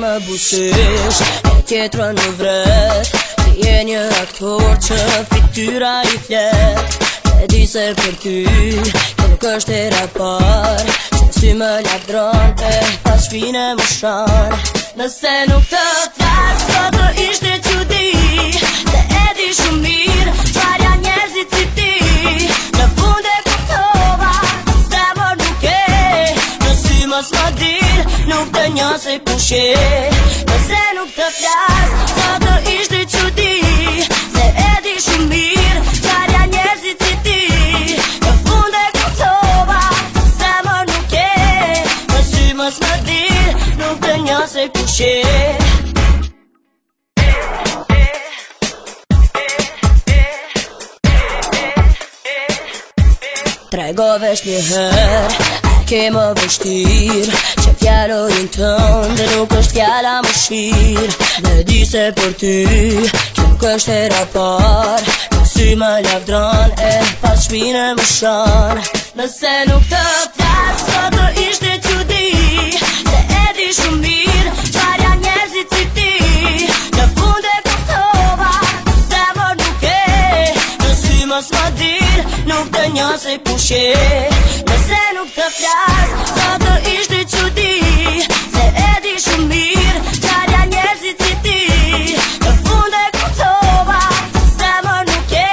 më busësh E tjetërë në vret Ti e një aktor që fityra i flet E di se për ty Kë nuk është e rapar Që në sy më ladron E pas shpine më shran Nëse nuk të flasë Së të ishte që di Se edhi shumë mirë Qarja njerëzit si ti Në funde kuptova Se më nuk e Në si më s'ma dirë Nuk të njën se pushe Nëse nuk të flasë Së të ishte që di Tregovesh një herë, ke më vështir Që fjallu i në dhe nuk është fjalla më shir Në di se për ty, kjo nuk është e rapar Kësi më lafdran, e pas shpine më shan Nëse nuk të Nuk të njëse kushe Nëse nuk të flasë sa të ishte dhe që di Se e di mirë, Qarja njerëzit si ti Në funde ku thoba Se më nuk e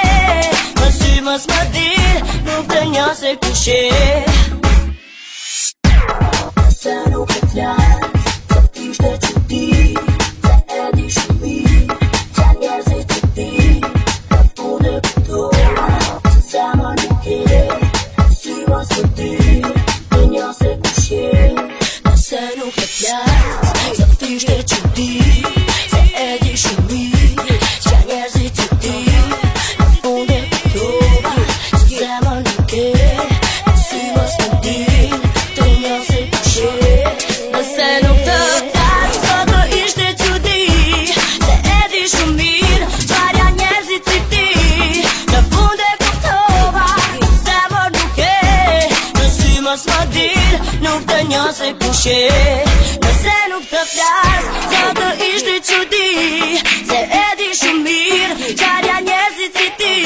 Më sy më smë dil Nuk të njëse kushe Nuk të njëse kushe You. dil Nuk të një se kushe Nëse nuk të flas Sa të ishte që di Se edhi shumë mirë Qarja njëzit si ti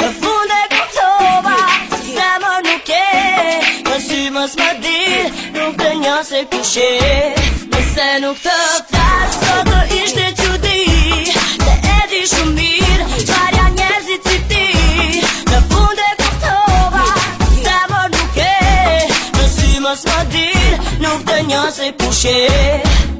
Në funde kuptova Se më nuk e Në sy më s'ma dil Nuk të një se kushe Nëse nuk të flas Nous Nuk à se